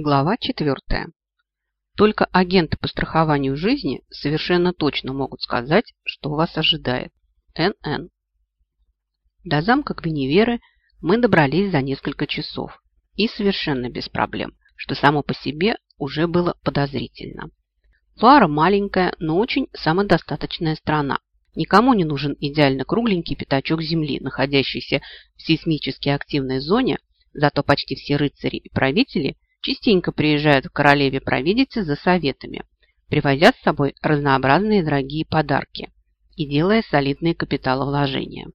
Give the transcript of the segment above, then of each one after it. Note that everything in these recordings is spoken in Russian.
Глава 4. Только агенты по страхованию жизни совершенно точно могут сказать, что вас ожидает. НН. До замка Гвиневеры мы добрались за несколько часов и совершенно без проблем, что само по себе уже было подозрительно. Луара маленькая, но очень самодостаточная страна. Никому не нужен идеально кругленький пятачок земли, находящийся в сейсмически активной зоне, зато почти все рыцари и правители – частенько приезжают к королеве провидицы за советами, привозя с собой разнообразные дорогие подарки и делая солидные капиталовложения.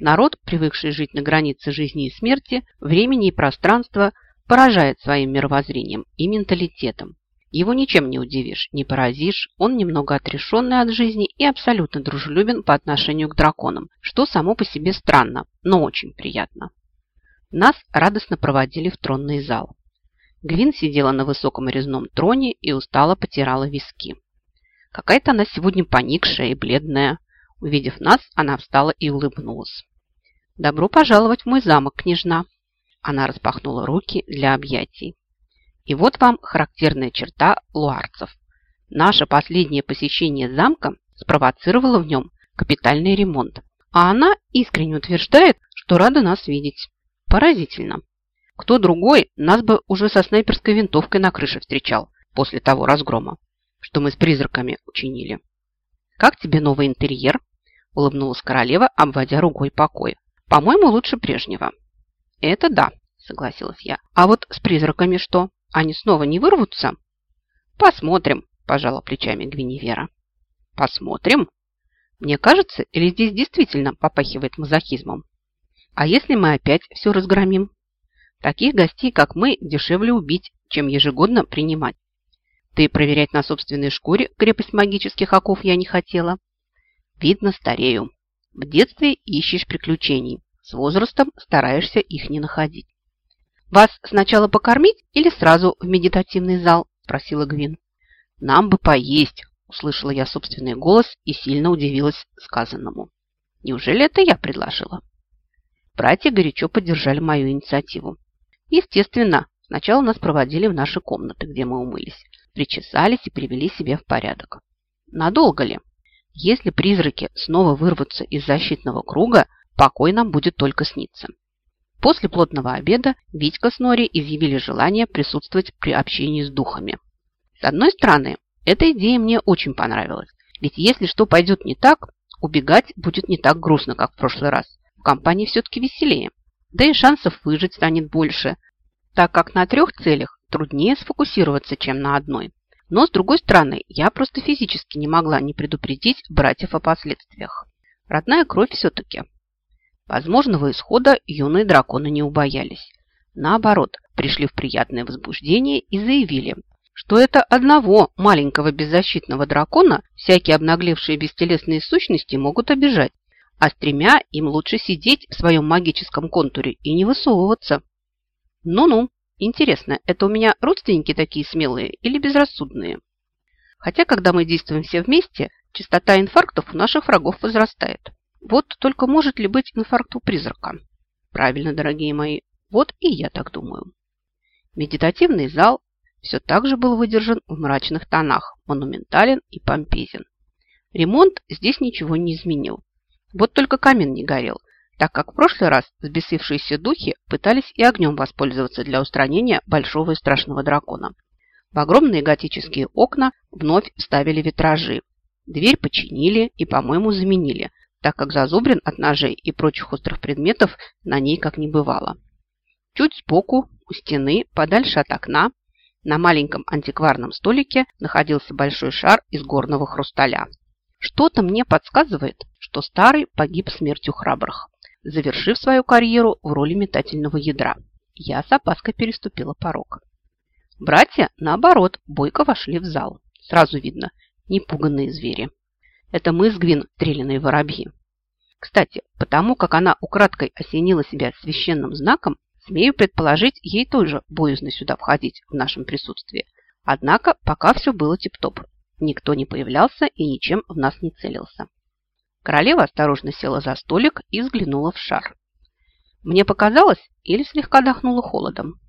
Народ, привыкший жить на границе жизни и смерти, времени и пространства, поражает своим мировоззрением и менталитетом. Его ничем не удивишь, не поразишь, он немного отрешенный от жизни и абсолютно дружелюбен по отношению к драконам, что само по себе странно, но очень приятно. Нас радостно проводили в тронный зал. Гвин сидела на высоком резном троне и устало потирала виски. Какая-то она сегодня поникшая и бледная. Увидев нас, она встала и улыбнулась. «Добро пожаловать в мой замок, княжна!» Она распахнула руки для объятий. И вот вам характерная черта луарцев. Наше последнее посещение замка спровоцировало в нем капитальный ремонт, а она искренне утверждает, что рада нас видеть. Поразительно. Кто другой нас бы уже со снайперской винтовкой на крыше встречал после того разгрома, что мы с призраками учинили. «Как тебе новый интерьер?» – улыбнулась королева, обводя рукой покой. «По-моему, лучше прежнего». «Это да», – согласилась я. «А вот с призраками что? Они снова не вырвутся?» «Посмотрим», – пожала плечами Гвиневера. «Посмотрим?» Мне кажется, или здесь действительно попахивает мазохизмом? А если мы опять все разгромим? Таких гостей, как мы, дешевле убить, чем ежегодно принимать. Ты проверять на собственной шкуре крепость магических оков я не хотела. Видно, старею. В детстве ищешь приключений. С возрастом стараешься их не находить. «Вас сначала покормить или сразу в медитативный зал?» – спросила Гвин. «Нам бы поесть», – услышала я собственный голос и сильно удивилась сказанному. «Неужели это я предложила?» Братья горячо поддержали мою инициативу. Естественно, сначала нас проводили в наши комнаты, где мы умылись, причесались и привели себя в порядок. Надолго ли? Если призраки снова вырвутся из защитного круга, покой нам будет только сниться. После плотного обеда Витька с Нори изъявили желание присутствовать при общении с духами. С одной стороны, эта идея мне очень понравилась, ведь если что пойдет не так, убегать будет не так грустно, как в прошлый раз. В компании все-таки веселее. Да и шансов выжить станет больше, так как на трех целях труднее сфокусироваться, чем на одной. Но, с другой стороны, я просто физически не могла не предупредить братьев о последствиях. Родная кровь все-таки. Возможного исхода юные драконы не убоялись. Наоборот, пришли в приятное возбуждение и заявили, что это одного маленького беззащитного дракона всякие обнаглевшие бестелесные сущности могут обижать, а с тремя им лучше сидеть в своем магическом контуре и не высовываться. Ну-ну, интересно, это у меня родственники такие смелые или безрассудные? Хотя, когда мы действуем все вместе, частота инфарктов у наших врагов возрастает. Вот только может ли быть инфаркт у призрака? Правильно, дорогие мои, вот и я так думаю. Медитативный зал все так же был выдержан в мрачных тонах, монументален и помпезен. Ремонт здесь ничего не изменил. Вот только камин не горел, так как в прошлый раз взбесившиеся духи пытались и огнем воспользоваться для устранения большого и страшного дракона. В огромные готические окна вновь вставили витражи. Дверь починили и, по-моему, заменили, так как зазубрин от ножей и прочих острых предметов на ней как не бывало. Чуть сбоку, у стены, подальше от окна, на маленьком антикварном столике находился большой шар из горного хрусталя. Что-то мне подсказывает, что старый погиб смертью храбрых, завершив свою карьеру в роли метательного ядра. Я с опаской переступила порог. Братья, наоборот, бойко вошли в зал. Сразу видно, непуганные звери. Это мы с Гвин треляные воробьи. Кстати, потому как она украдкой осенила себя священным знаком, смею предположить, ей тоже боязно сюда входить в нашем присутствии. Однако пока все было тип-топ. Никто не появлялся и ничем в нас не целился. Королева осторожно села за столик и взглянула в шар. Мне показалось или слегка дохнуло холодом.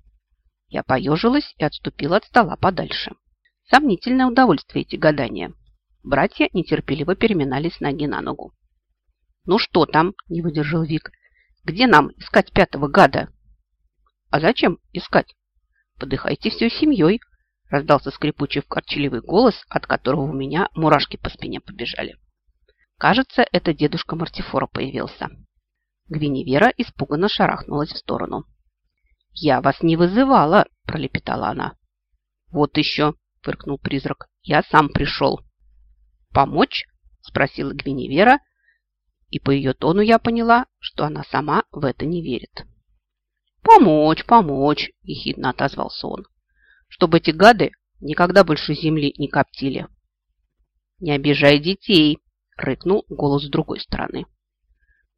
Я поежилась и отступила от стола подальше. Сомнительное удовольствие эти гадания. Братья нетерпеливо переминались ноги на ногу. «Ну что там?» – не выдержал Вик. «Где нам искать пятого гада?» «А зачем искать? Подыхайте всей семьей», – раздался скрипучий вкорчливый голос, от которого у меня мурашки по спине побежали. Кажется, это дедушка Мартифора появился. Гвиневера испуганно шарахнулась в сторону. «Я вас не вызывала!» – пролепетала она. «Вот еще!» – фыркнул призрак. «Я сам пришел!» «Помочь?» – спросила Гвиневера, и по ее тону я поняла, что она сама в это не верит. «Помочь, помочь!» – ехидно отозвался он. «Чтобы эти гады никогда больше земли не коптили!» «Не обижай детей!» – рыкнул голос с другой стороны.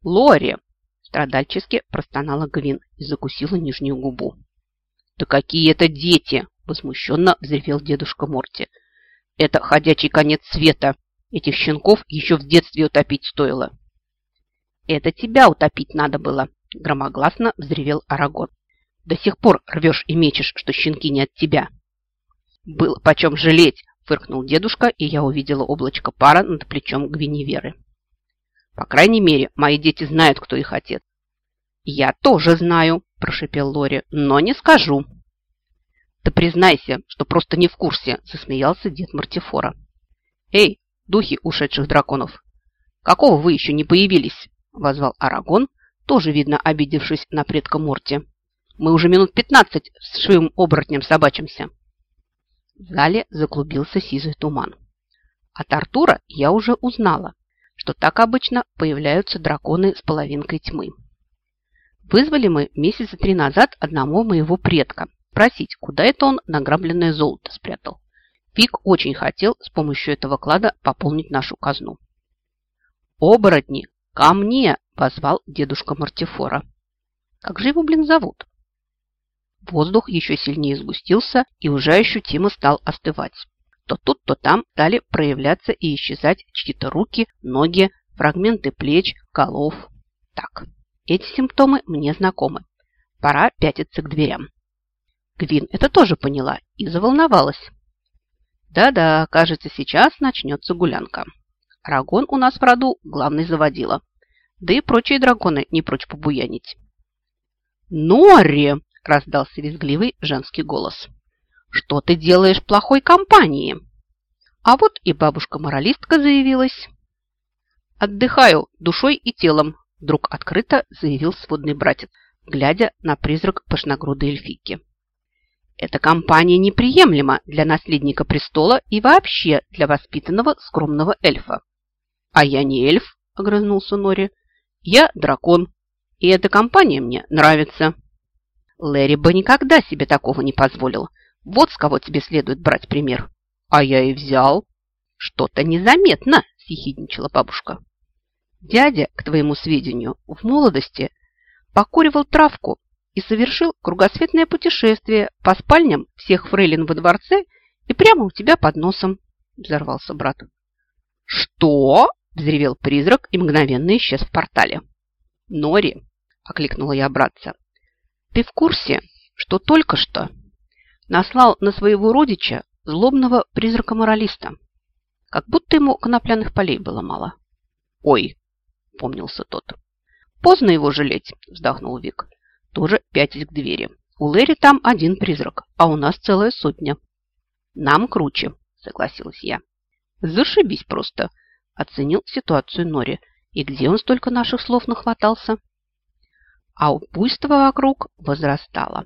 «Лори!» – страдальчески простонала Гвин и закусила нижнюю губу. «Да какие это дети!» – возмущенно взревел дедушка Морти. «Это ходячий конец света!» Этих щенков еще в детстве утопить стоило. Это тебя утопить надо было, громогласно взревел Арагон. До сих пор рвешь и мечешь, что щенки не от тебя. Было почем жалеть, фыркнул дедушка, и я увидела облачко пара над плечом Гвиневеры. По крайней мере, мои дети знают, кто их отец. Я тоже знаю, прошипел Лори, но не скажу. Да признайся, что просто не в курсе, засмеялся дед Мартифора. Эй, духи ушедших драконов. Какого вы еще не появились? Возвал Арагон, тоже, видно, обидевшись на предка Морти. Мы уже минут пятнадцать с шивым оборотнем собачимся. В зале заклубился сизый туман. От Артура я уже узнала, что так обычно появляются драконы с половинкой тьмы. Вызвали мы месяца три назад одного моего предка просить, куда это он награбленное золото спрятал. Пик очень хотел с помощью этого клада пополнить нашу казну. «Оборотни, ко мне!» – позвал дедушка Мартифора. «Как же его, блин, зовут?» Воздух еще сильнее сгустился и уже ощутимо стал остывать. То тут, то там стали проявляться и исчезать чьи-то руки, ноги, фрагменты плеч, голов. Так, эти симптомы мне знакомы. Пора пятиться к дверям. Гвин это тоже поняла и заволновалась. Да-да, кажется, сейчас начнется гулянка. Рагон у нас в роду главный заводила. Да и прочие драконы не прочь побуянить. «Нори!» – раздался визгливый женский голос. «Что ты делаешь плохой компании?» А вот и бабушка-моралистка заявилась. «Отдыхаю душой и телом», – вдруг открыто заявил сводный братец, глядя на призрак пышногрудой эльфийки. Эта компания неприемлема для наследника престола и вообще для воспитанного скромного эльфа. А я не эльф, огрызнулся Нори. Я дракон, и эта компания мне нравится. Лэри бы никогда себе такого не позволил. Вот с кого тебе следует брать пример. А я и взял. Что-то незаметно, съехидничала бабушка. Дядя, к твоему сведению, в молодости покуривал травку и совершил кругосветное путешествие по спальням всех фрейлин во дворце и прямо у тебя под носом, взорвался брат. Что? взревел призрак и мгновенно исчез в портале. Нори, окликнула я братца, ты в курсе, что только что наслал на своего родича злобного призрака-моралиста? Как будто ему конопляных полей было мало. Ой, помнился тот. Поздно его жалеть, вздохнул Вик тоже пятясь к двери. У Лэри там один призрак, а у нас целая сотня. Нам круче, согласилась я. Зашибись просто, оценил ситуацию Нори. И где он столько наших слов нахватался? А буйство вокруг возрастало.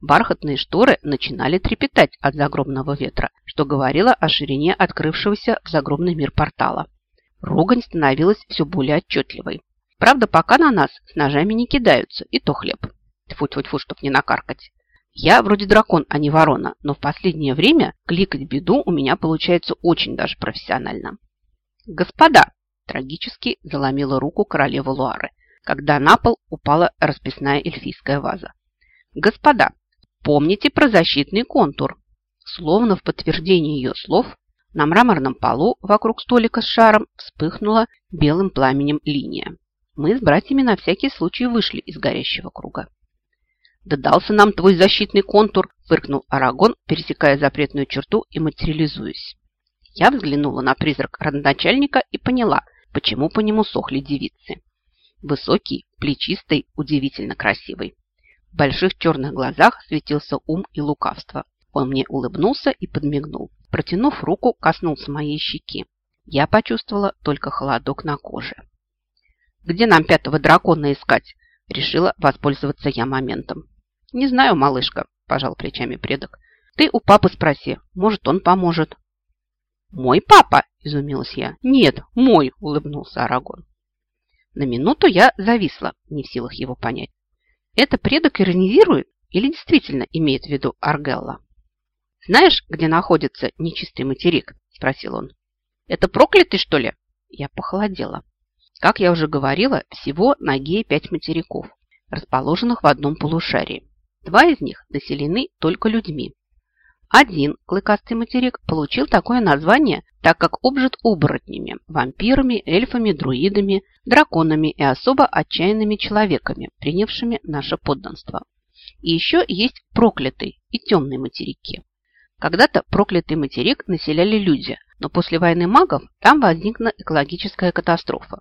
Бархатные шторы начинали трепетать от загробного ветра, что говорило о ширине открывшегося в загробный мир портала. Ругань становилась все более отчетливой. Правда, пока на нас с ножами не кидаются, и то хлеб. Тьфу-тьфу-тьфу, чтоб не накаркать. Я вроде дракон, а не ворона, но в последнее время кликать беду у меня получается очень даже профессионально. Господа, трагически заломила руку королева Луары, когда на пол упала расписная эльфийская ваза. Господа, помните про защитный контур. Словно в подтверждение ее слов, на мраморном полу вокруг столика с шаром вспыхнула белым пламенем линия мы с братьями на всякий случай вышли из горящего круга. Да дался нам твой защитный контур, фыркнул Арагон, пересекая запретную черту и материализуясь. Я взглянула на призрак родоначальника и поняла, почему по нему сохли девицы. Высокий, плечистый, удивительно красивый. В больших черных глазах светился ум и лукавство. Он мне улыбнулся и подмигнул. Протянув руку, коснулся моей щеки. Я почувствовала только холодок на коже. «Где нам пятого дракона искать?» Решила воспользоваться я моментом. «Не знаю, малышка», – пожал плечами предок. «Ты у папы спроси, может, он поможет». «Мой папа?» – изумилась я. «Нет, мой», – улыбнулся Арагон. На минуту я зависла, не в силах его понять. Это предок иронизирует или действительно имеет в виду Аргелла? «Знаешь, где находится нечистый материк?» – спросил он. «Это проклятый, что ли?» Я похолодела. Как я уже говорила, всего на Гее пять материков, расположенных в одном полушарии. Два из них населены только людьми. Один клыкастый материк получил такое название, так как обжит оборотнями, вампирами, эльфами, друидами, драконами и особо отчаянными человеками, принявшими наше подданство. И еще есть проклятый и темный материки. Когда-то проклятый материк населяли люди, но после войны магов там возникла экологическая катастрофа.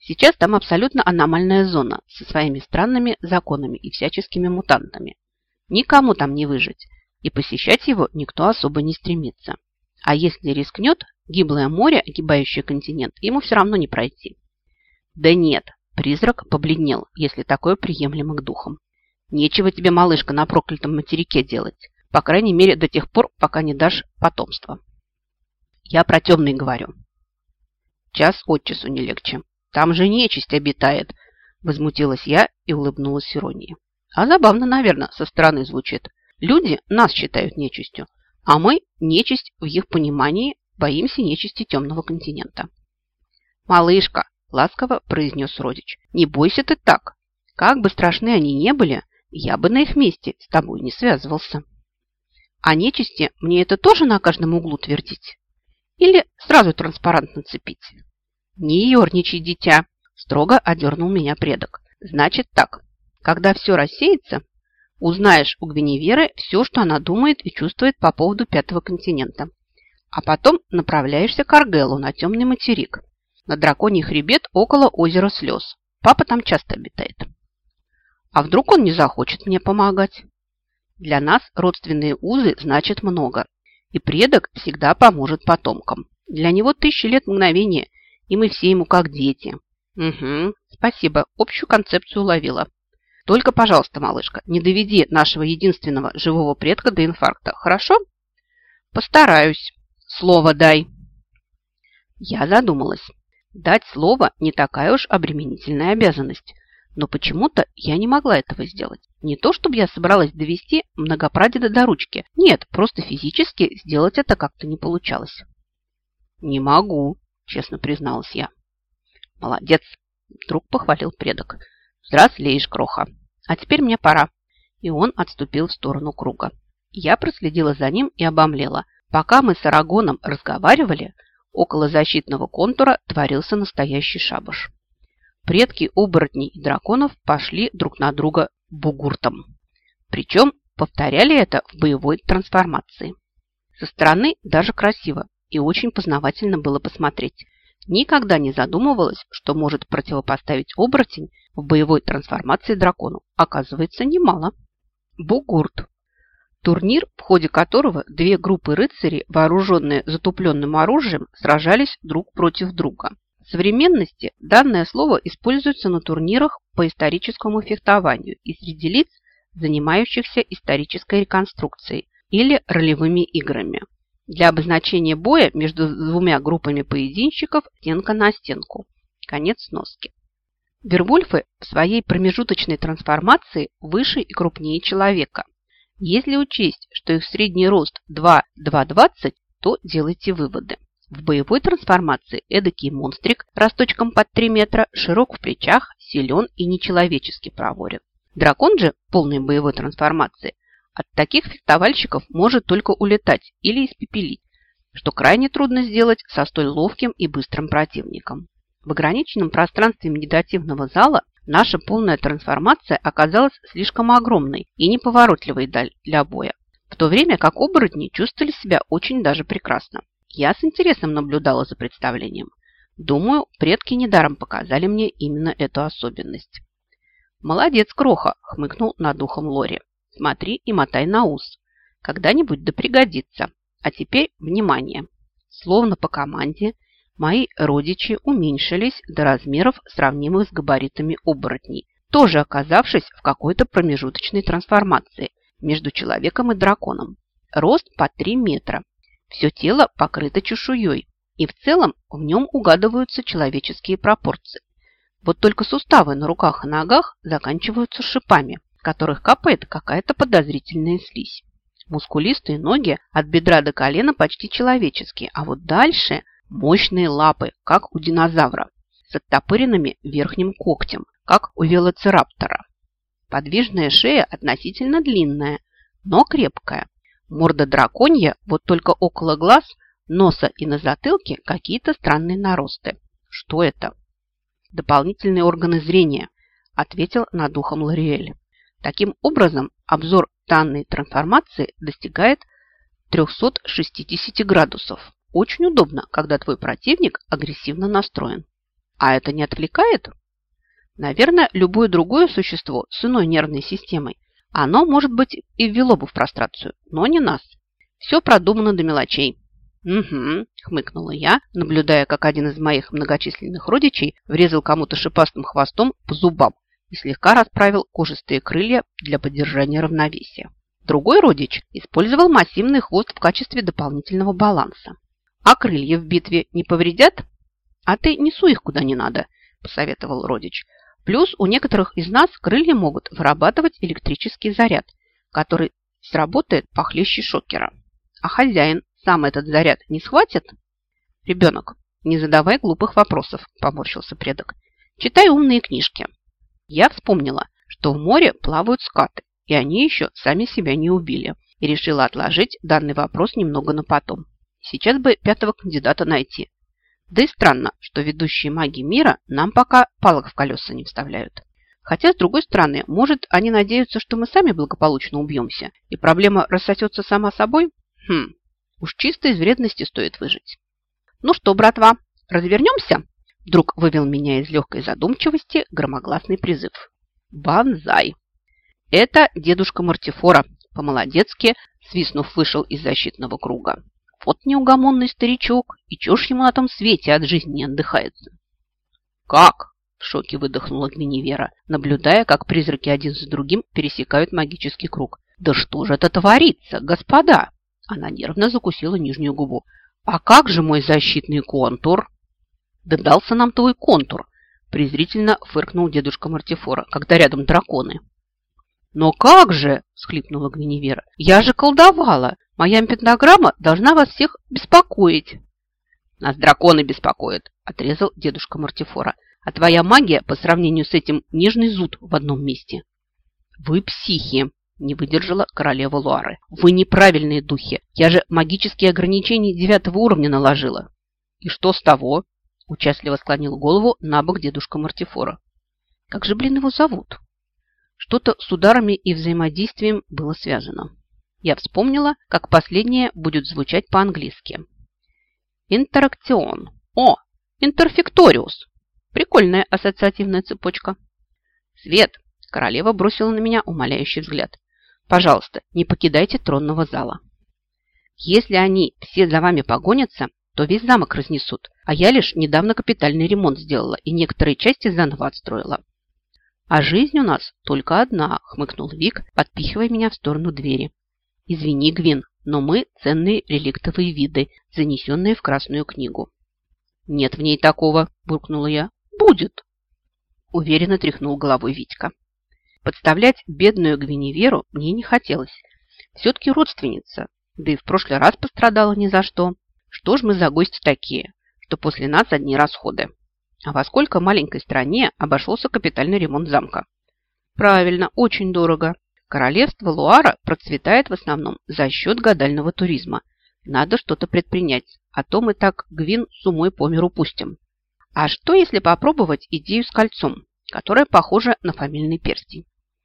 Сейчас там абсолютно аномальная зона со своими странными законами и всяческими мутантами. Никому там не выжить, и посещать его никто особо не стремится. А если рискнет, гиблое море, огибающее континент, ему все равно не пройти. Да нет, призрак побледнел, если такое приемлемо к духам. Нечего тебе, малышка, на проклятом материке делать. По крайней мере, до тех пор, пока не дашь потомство. Я про темный говорю. Час от часу не легче. Там же нечисть обитает, возмутилась я и улыбнулась иронией. А забавно, наверное, со стороны звучит. Люди нас считают нечистью, а мы, нечисть в их понимании, боимся нечисти темного континента. «Малышка!» – ласково произнес родич. «Не бойся ты так. Как бы страшны они не были, я бы на их месте с тобой не связывался». «А нечисти мне это тоже на каждом углу твердить? Или сразу транспарант нацепить?» «Не ерничай, дитя!» – строго одернул меня предок. «Значит так, когда все рассеется, узнаешь у Гвиневеры все, что она думает и чувствует по поводу Пятого континента. А потом направляешься к Аргелу на темный материк, на драконий хребет около озера Слез. Папа там часто обитает. А вдруг он не захочет мне помогать? Для нас родственные узы значат много, и предок всегда поможет потомкам. Для него тысячи лет мгновения – и мы все ему как дети. Угу, спасибо, общую концепцию уловила. Только, пожалуйста, малышка, не доведи нашего единственного живого предка до инфаркта, хорошо? Постараюсь. Слово дай. Я задумалась. Дать слово не такая уж обременительная обязанность. Но почему-то я не могла этого сделать. Не то, чтобы я собралась довести многопрадеда до ручки. Нет, просто физически сделать это как-то не получалось. Не могу, честно призналась я. Молодец, вдруг похвалил предок. Взрослеешь, кроха. А теперь мне пора. И он отступил в сторону круга. Я проследила за ним и обомлела. Пока мы с Арагоном разговаривали, около защитного контура творился настоящий шабаш. Предки оборотней и драконов пошли друг на друга бугуртом. Причем повторяли это в боевой трансформации. Со стороны даже красиво, и очень познавательно было посмотреть. Никогда не задумывалась, что может противопоставить оборотень в боевой трансформации дракону. Оказывается, немало. Бугурт. Турнир, в ходе которого две группы рыцарей, вооруженные затупленным оружием, сражались друг против друга. В современности данное слово используется на турнирах по историческому фехтованию и среди лиц, занимающихся исторической реконструкцией или ролевыми играми. Для обозначения боя между двумя группами поединщиков стенка на стенку. Конец сноски. Вервольфы в своей промежуточной трансформации выше и крупнее человека. Если учесть, что их средний рост 2-2,20, то делайте выводы. В боевой трансформации эдакий монстрик росточком под 3 метра, широк в плечах, силен и нечеловечески проворен. Дракон же полной боевой трансформации от таких фехтовальщиков может только улетать или испепелить, что крайне трудно сделать со столь ловким и быстрым противником. В ограниченном пространстве медитативного зала Наша полная трансформация оказалась слишком огромной и неповоротливой для боя, в то время как оборотни чувствовали себя очень даже прекрасно. Я с интересом наблюдала за представлением. Думаю, предки недаром показали мне именно эту особенность. «Молодец, Кроха!» – хмыкнул над ухом Лори. «Смотри и мотай на ус. Когда-нибудь да пригодится. А теперь внимание!» Словно по команде мои родичи уменьшились до размеров, сравнимых с габаритами оборотней, тоже оказавшись в какой-то промежуточной трансформации между человеком и драконом. Рост по 3 метра. Все тело покрыто чешуей, и в целом в нем угадываются человеческие пропорции. Вот только суставы на руках и ногах заканчиваются шипами, которых капает какая-то подозрительная слизь. Мускулистые ноги от бедра до колена почти человеческие, а вот дальше мощные лапы, как у динозавра, с оттопыренными верхним когтем, как у велоцираптора. Подвижная шея относительно длинная, но крепкая. Морда драконья, вот только около глаз, носа и на затылке какие-то странные наросты. Что это? Дополнительные органы зрения, ответил над ухом Лориэль. Таким образом, обзор данной трансформации достигает 360 градусов. Очень удобно, когда твой противник агрессивно настроен. А это не отвлекает? Наверное, любое другое существо с иной нервной системой, оно, может быть, и ввело бы в прострацию, но не нас. Все продумано до мелочей. «Угу», – хмыкнула я, наблюдая, как один из моих многочисленных родичей врезал кому-то шипастым хвостом по зубам и слегка расправил кожистые крылья для поддержания равновесия. Другой родич использовал массивный хвост в качестве дополнительного баланса. А крылья в битве не повредят? А ты несу их куда не надо, посоветовал родич. Плюс у некоторых из нас крылья могут вырабатывать электрический заряд, который сработает похлеще шокера. А хозяин сам этот заряд не схватит? Ребенок, не задавай глупых вопросов, поморщился предок. Читай умные книжки. Я вспомнила, что в море плавают скаты, и они еще сами себя не убили, и решила отложить данный вопрос немного на потом. Сейчас бы пятого кандидата найти. Да и странно, что ведущие маги мира нам пока палок в колеса не вставляют. Хотя, с другой стороны, может, они надеются, что мы сами благополучно убьемся, и проблема рассосется сама собой? Хм, уж чисто из вредности стоит выжить. Ну что, братва, развернемся? Вдруг вывел меня из легкой задумчивости громогласный призыв. Банзай! Это дедушка Мартифора, по-молодецки, свистнув, вышел из защитного круга. Вот неугомонный старичок, и чё ему на том свете от жизни не отдыхается? Как? В шоке выдохнула Гвиневера, наблюдая, как призраки один за другим пересекают магический круг. Да что же это творится, господа? Она нервно закусила нижнюю губу. А как же мой защитный контур? Да дался нам твой контур, презрительно фыркнул дедушка Мартифора, когда рядом драконы. «Но как же!» – всхлипнула Гвиневера. «Я же колдовала! Моя пентаграмма должна вас всех беспокоить!» «Нас драконы беспокоят!» – отрезал дедушка Мартифора. «А твоя магия по сравнению с этим нежный зуд в одном месте!» «Вы психи!» – не выдержала королева Луары. «Вы неправильные духи! Я же магические ограничения девятого уровня наложила!» «И что с того?» – участливо склонил голову на бок дедушка Мартифора. «Как же, блин, его зовут?» Что-то с ударами и взаимодействием было связано. Я вспомнила, как последнее будет звучать по-английски. Интеракцион. О, интерфекториус. Прикольная ассоциативная цепочка. Свет. Королева бросила на меня умоляющий взгляд. Пожалуйста, не покидайте тронного зала. Если они все за вами погонятся, то весь замок разнесут, а я лишь недавно капитальный ремонт сделала и некоторые части заново отстроила. «А жизнь у нас только одна», – хмыкнул Вик, подпихивая меня в сторону двери. «Извини, Гвин, но мы ценные реликтовые виды, занесенные в Красную книгу». «Нет в ней такого», – буркнула я. «Будет», – уверенно тряхнул головой Витька. Подставлять бедную Гвиневеру мне не хотелось. Все-таки родственница, да и в прошлый раз пострадала ни за что. Что ж мы за гости такие, что после нас одни расходы. А во сколько маленькой стране обошелся капитальный ремонт замка? Правильно, очень дорого. Королевство Луара процветает в основном за счет гадального туризма. Надо что-то предпринять, а то мы так Гвин с умой по миру пустим. А что, если попробовать идею с кольцом? которая похожа на фамильный перстень.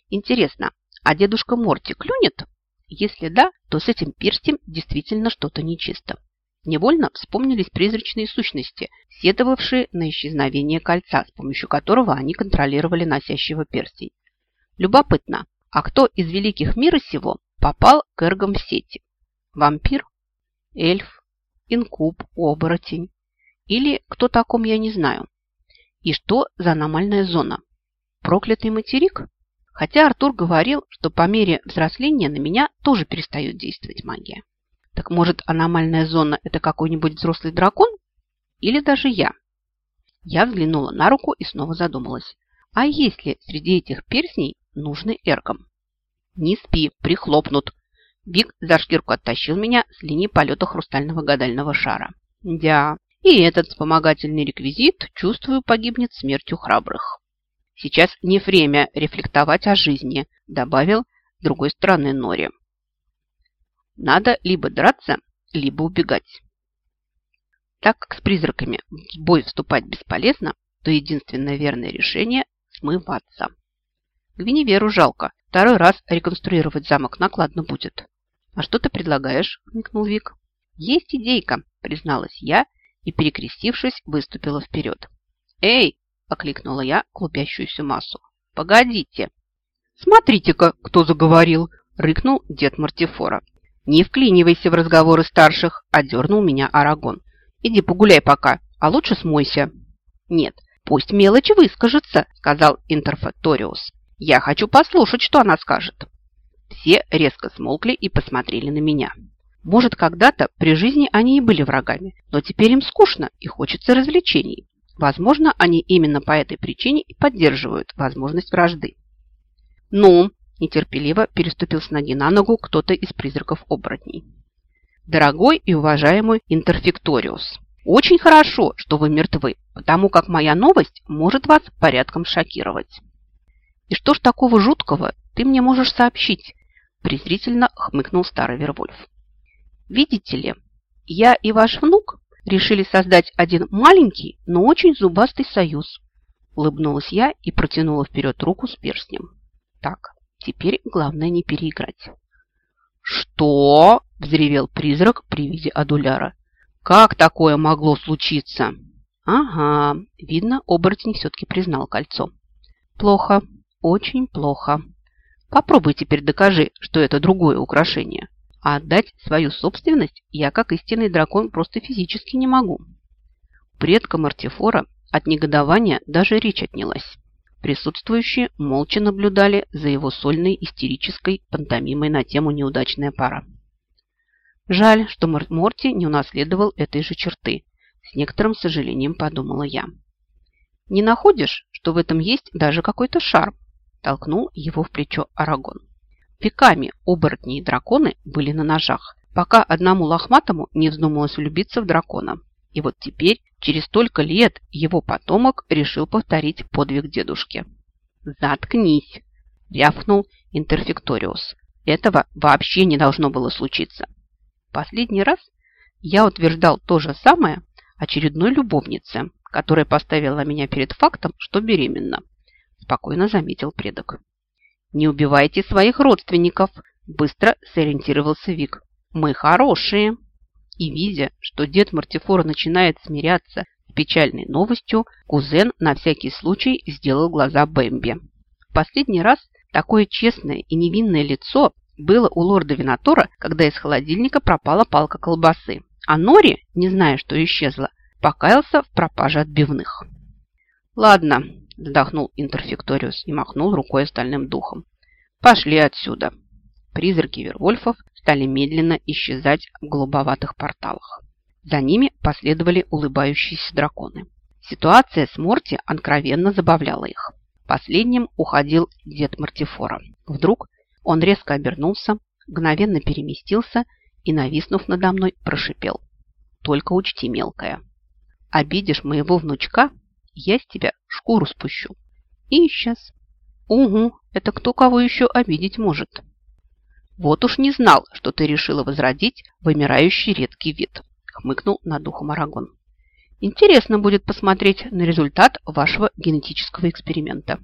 Интересно, а дедушка Морти клюнет? Если да, то с этим перстем действительно что-то нечисто. Невольно вспомнились призрачные сущности, сетовавшие на исчезновение кольца, с помощью которого они контролировали носящего перстень. Любопытно, а кто из великих мира сего попал к эргам в сети? Вампир? Эльф? Инкуб? Оборотень? Или кто таком я не знаю? И что за аномальная зона? Проклятый материк? Хотя Артур говорил, что по мере взросления на меня тоже перестает действовать магия. Так может, аномальная зона – это какой-нибудь взрослый дракон? Или даже я? Я взглянула на руку и снова задумалась. А есть ли среди этих перстней нужный эргом? Не спи, прихлопнут. Вик за шкирку оттащил меня с линии полета хрустального гадального шара. Да, и этот вспомогательный реквизит, чувствую, погибнет смертью храбрых. Сейчас не время рефлектовать о жизни, добавил с другой стороны Нори. Надо либо драться, либо убегать. Так как с призраками в бой вступать бесполезно, то единственное верное решение – смываться. Гвиневеру жалко. Второй раз реконструировать замок накладно будет. «А что ты предлагаешь?» – микнул Вик. «Есть идейка», – призналась я и, перекрестившись, выступила вперед. «Эй!» – окликнула я клубящуюся массу. «Погодите!» «Смотрите-ка, кто заговорил!» – рыкнул дед Мартифора. «Не вклинивайся в разговоры старших!» – одернул меня Арагон. «Иди погуляй пока, а лучше смойся». «Нет, пусть мелочь выскажется», – сказал Интерфакториус. «Я хочу послушать, что она скажет». Все резко смолкли и посмотрели на меня. Может, когда-то при жизни они и были врагами, но теперь им скучно и хочется развлечений. Возможно, они именно по этой причине и поддерживают возможность вражды. «Ну, Нетерпеливо переступил с ноги на ногу кто-то из призраков-оборотней. «Дорогой и уважаемый Интерфекториус, очень хорошо, что вы мертвы, потому как моя новость может вас порядком шокировать». «И что ж такого жуткого ты мне можешь сообщить?» презрительно хмыкнул старый Вервольф. «Видите ли, я и ваш внук решили создать один маленький, но очень зубастый союз», улыбнулась я и протянула вперед руку с перстнем. «Так, Теперь главное не переиграть. «Что?» – взревел призрак при виде адуляра. «Как такое могло случиться?» «Ага, видно, оборотень все-таки признал кольцо. Плохо, очень плохо. Попробуй теперь докажи, что это другое украшение. А отдать свою собственность я, как истинный дракон, просто физически не могу». Предка Мартифора от негодования даже речь отнялась. Присутствующие молча наблюдали за его сольной истерической пантомимой на тему «неудачная пара». Жаль, что Морти не унаследовал этой же черты. С некоторым сожалением подумала я. «Не находишь, что в этом есть даже какой-то шарм?» Толкнул его в плечо Арагон. Веками оборотни и драконы были на ножах, пока одному лохматому не вздумалось влюбиться в дракона. И вот теперь Через столько лет его потомок решил повторить подвиг дедушки. «Заткнись!» – рявкнул Интерфекториус. «Этого вообще не должно было случиться. Последний раз я утверждал то же самое очередной любовнице, которая поставила меня перед фактом, что беременна», – спокойно заметил предок. «Не убивайте своих родственников!» – быстро сориентировался Вик. «Мы хорошие!» И видя, что дед Мартифора начинает смиряться с печальной новостью, кузен на всякий случай сделал глаза Бэмби. Последний раз такое честное и невинное лицо было у лорда Винатора, когда из холодильника пропала палка колбасы. А Нори, не зная, что исчезла, покаялся в пропаже отбивных. «Ладно», – вздохнул Интерфекториус и махнул рукой остальным духом. «Пошли отсюда». Призраки Вервольфов стали медленно исчезать в голубоватых порталах. За ними последовали улыбающиеся драконы. Ситуация с Морти откровенно забавляла их. Последним уходил дед Мартифора. Вдруг он резко обернулся, мгновенно переместился и, нависнув надо мной, прошипел. «Только учти, мелкая, обидишь моего внучка, я с тебя шкуру спущу». И исчез. «Угу, это кто кого еще обидеть может?» «Вот уж не знал, что ты решила возродить вымирающий редкий вид», хмыкнул над духом Арагон. Интересно будет посмотреть на результат вашего генетического эксперимента.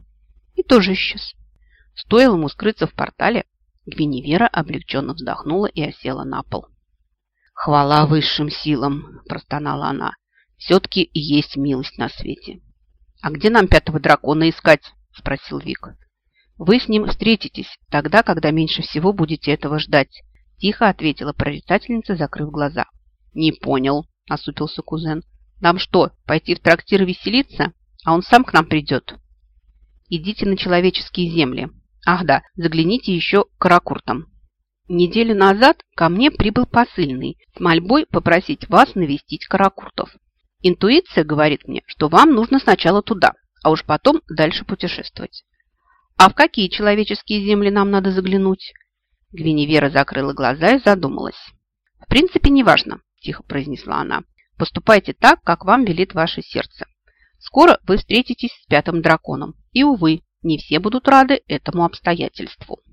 И тоже исчез. Стоило ему скрыться в портале, Гвиневера облегченно вздохнула и осела на пол. «Хвала высшим силам!» – простонала она. «Все-таки есть милость на свете». «А где нам пятого дракона искать?» – спросил Вик. «Вы с ним встретитесь тогда, когда меньше всего будете этого ждать», – тихо ответила прорицательница, закрыв глаза. «Не понял», – осупился кузен. Нам что, пойти в трактир веселиться? А он сам к нам придет. Идите на человеческие земли. Ах да, загляните еще к каракуртам. Неделю назад ко мне прибыл посыльный с мольбой попросить вас навестить каракуртов. Интуиция говорит мне, что вам нужно сначала туда, а уж потом дальше путешествовать. А в какие человеческие земли нам надо заглянуть? Гвиневера закрыла глаза и задумалась. В принципе, неважно, тихо произнесла она. Поступайте так, как вам велит ваше сердце. Скоро вы встретитесь с пятым драконом. И, увы, не все будут рады этому обстоятельству.